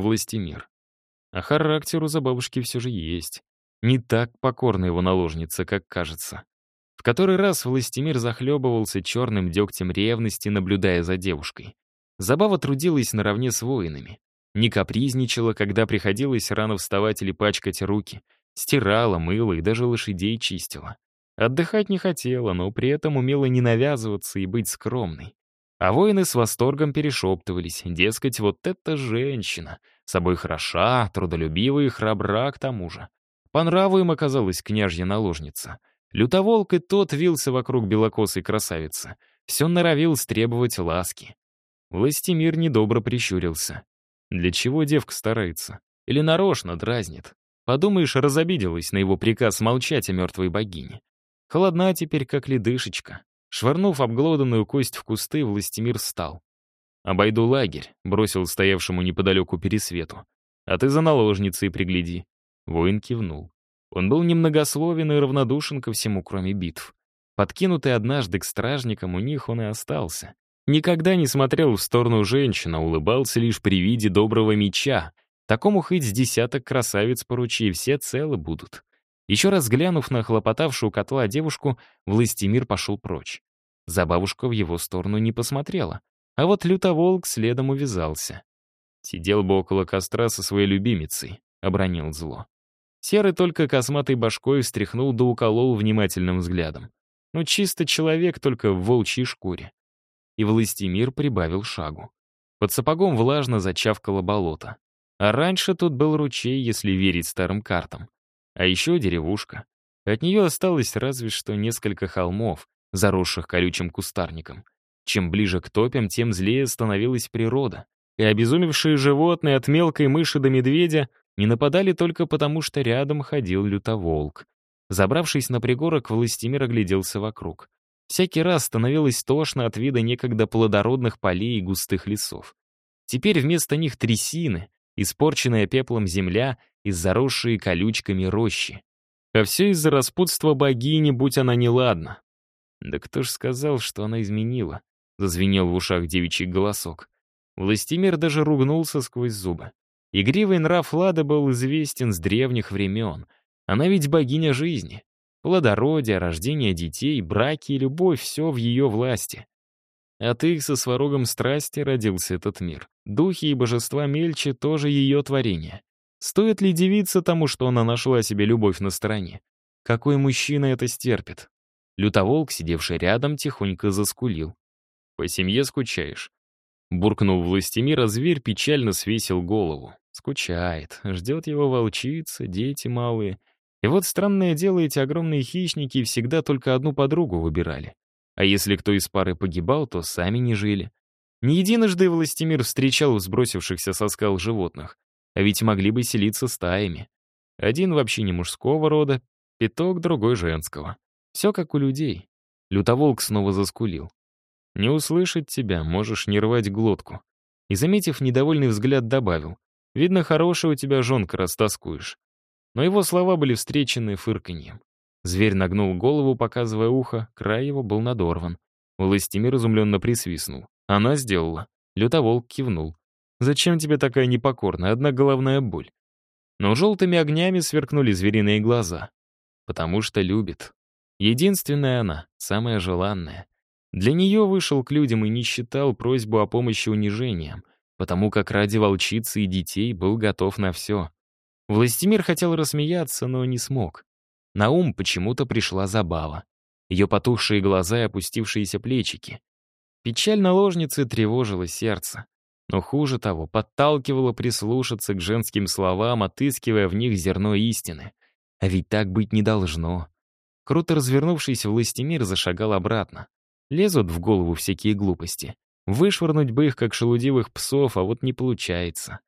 Властимир. А характер у забабушки все же есть. Не так покорна его наложница, как кажется. В который раз Властимир захлебывался черным дегтем ревности, наблюдая за девушкой. Забава трудилась наравне с воинами. Не капризничала, когда приходилось рано вставать или пачкать руки. Стирала, мыла и даже лошадей чистила. Отдыхать не хотела, но при этом умела не навязываться и быть скромной. А воины с восторгом перешептывались, дескать, вот эта женщина, собой хороша, трудолюбива и храбра к тому же. По нраву им оказалась княжья наложница. Лютоволк и тот вился вокруг белокосой красавицы. Все норовил стребовать ласки. Властимир недобро прищурился. Для чего девка старается? Или нарочно дразнит? Подумаешь, разобиделась на его приказ молчать о мертвой богине. Холодна теперь, как ледышечка. Швырнув обглоданную кость в кусты, Властимир встал. «Обойду лагерь», — бросил стоявшему неподалеку пересвету. «А ты за наложницей пригляди». Воин кивнул. Он был немногословен и равнодушен ко всему, кроме битв. Подкинутый однажды к стражникам, у них он и остался. Никогда не смотрел в сторону женщин, а улыбался лишь при виде доброго меча. Такому хоть с десяток красавиц поручи, все целы будут. Еще раз глянув на хлопотавшую котла девушку, Властимир пошел прочь. Забавушка в его сторону не посмотрела, а вот лютоволк следом увязался. Сидел бы около костра со своей любимицей, обронил зло. Серый только косматой башкой встряхнул да уколол внимательным взглядом. Ну, чисто человек, только в волчьей шкуре. И Властимир прибавил шагу. Под сапогом влажно зачавкало болото. А раньше тут был ручей, если верить старым картам. А еще деревушка. От нее осталось разве что несколько холмов, заросших колючим кустарником. Чем ближе к топям, тем злее становилась природа. И обезумевшие животные от мелкой мыши до медведя не нападали только потому, что рядом ходил лютоволк. Забравшись на пригорок, Властимир огляделся вокруг. Всякий раз становилось тошно от вида некогда плодородных полей и густых лесов. Теперь вместо них трясины, испорченная пеплом земля и заросшие колючками рощи. А все из-за распутства богини, будь она неладна. Да кто ж сказал, что она изменила? Зазвенел в ушах девичий голосок. Властимир даже ругнулся сквозь зубы. Игривый нрав Лады был известен с древних времен. Она ведь богиня жизни. Плодородие, рождение детей, браки и любовь — все в ее власти. От их со сварогом страсти родился этот мир. Духи и божества мельче — тоже ее творение. Стоит ли дивиться тому, что она нашла себе любовь на стороне? Какой мужчина это стерпит? Лютоволк, сидевший рядом, тихонько заскулил. «По семье скучаешь?» Буркнул Властимир, а зверь печально свесил голову. Скучает, ждет его волчица, дети малые. И вот странное дело, эти огромные хищники всегда только одну подругу выбирали. А если кто из пары погибал, то сами не жили. Не единожды Властимир встречал сбросившихся со скал животных, а ведь могли бы селиться стаями. Один вообще не мужского рода, пяток другой женского. Все как у людей. Лютоволк снова заскулил. Не услышать тебя, можешь не рвать глотку. И, заметив недовольный взгляд, добавил. Видно, хорошая у тебя жонка, растаскуешь. Но его слова были встречены фырканьем. Зверь нагнул голову, показывая ухо, край его был надорван. Властимир изумленно присвистнул. Она сделала. Лютоволк кивнул. «Зачем тебе такая непокорная, одна головная боль?» Но желтыми огнями сверкнули звериные глаза. Потому что любит. Единственная она, самая желанная. Для нее вышел к людям и не считал просьбу о помощи унижением, потому как ради волчицы и детей был готов на все. Властимир хотел рассмеяться, но не смог. На ум почему-то пришла забава. Ее потухшие глаза и опустившиеся плечики. Печаль наложницы тревожила сердце. Но хуже того, подталкивала прислушаться к женским словам, отыскивая в них зерно истины. А ведь так быть не должно. Круто развернувшись, Властимир зашагал обратно. Лезут в голову всякие глупости. Вышвырнуть бы их, как шелудивых псов, а вот не получается.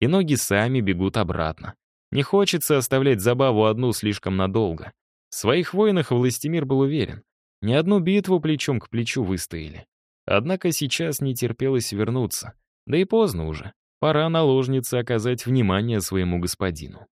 И ноги сами бегут обратно. Не хочется оставлять забаву одну слишком надолго. В своих войнах Властимир был уверен. Ни одну битву плечом к плечу выстояли. Однако сейчас не терпелось вернуться. Да и поздно уже. Пора наложнице оказать внимание своему господину.